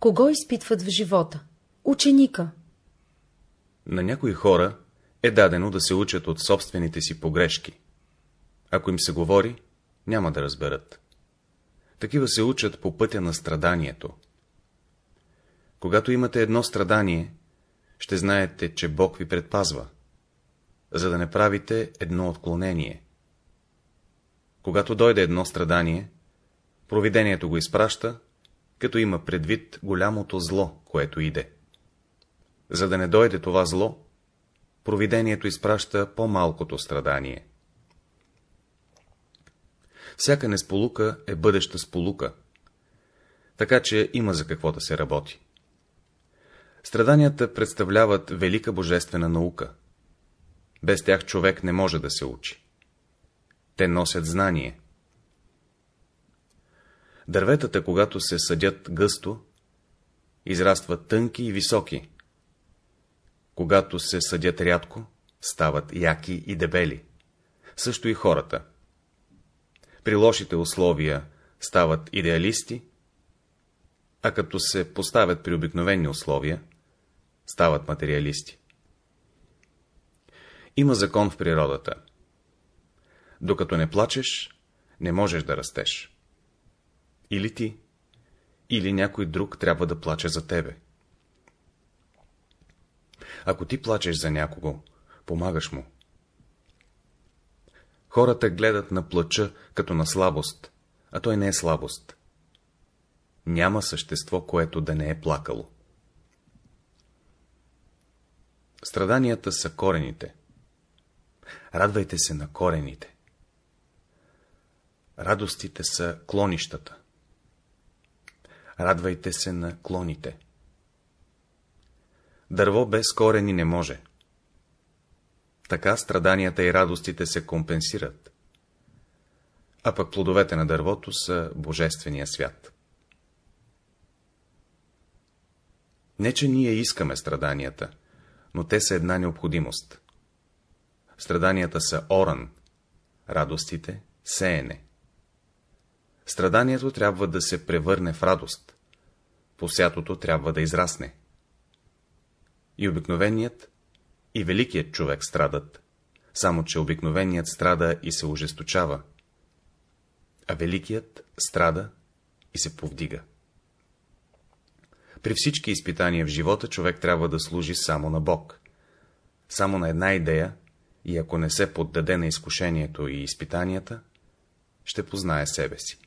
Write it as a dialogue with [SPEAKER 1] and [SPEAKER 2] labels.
[SPEAKER 1] Кого изпитват в живота? Ученика.
[SPEAKER 2] На някои хора е дадено да се учат от собствените си погрешки. Ако им се говори, няма да разберат. Такива се учат по пътя на страданието. Когато имате едно страдание, ще знаете, че Бог ви предпазва, за да не правите едно отклонение. Когато дойде едно страдание, провидението го изпраща, като има предвид голямото зло, което иде. За да не дойде това зло, провидението изпраща по-малкото страдание. Всяка несполука е бъдеща сполука, така че има за какво да се работи. Страданията представляват велика божествена наука. Без тях човек не може да се учи. Те носят знание. Дърветата, когато се съдят гъсто, израстват тънки и високи. Когато се съдят рядко, стават яки и дебели. Също и хората. При лошите условия стават идеалисти, а като се поставят при обикновени условия, стават материалисти. Има закон в природата. Докато не плачеш, не можеш да растеш. Или ти, или някой друг трябва да плаче за тебе. Ако ти плачеш за някого, помагаш му. Хората гледат на плача като на слабост, а той не е слабост. Няма същество, което да не е плакало. Страданията са корените. Радвайте се на корените. Радостите са клонищата. Радвайте се на клоните. Дърво без корени не може. Така страданията и радостите се компенсират. А пък плодовете на дървото са Божествения свят. Не, че ние искаме страданията, но те са една необходимост. Страданията са оран, радостите — сеене. Страданието трябва да се превърне в радост, посятото трябва да израсне. И обикновеният, и великият човек страдат, само че обикновеният страда и се ожесточава, а великият страда и се повдига. При всички изпитания в живота човек трябва да служи само на Бог. Само на една идея, и ако не се поддаде на изкушението и изпитанията, ще познае себе си.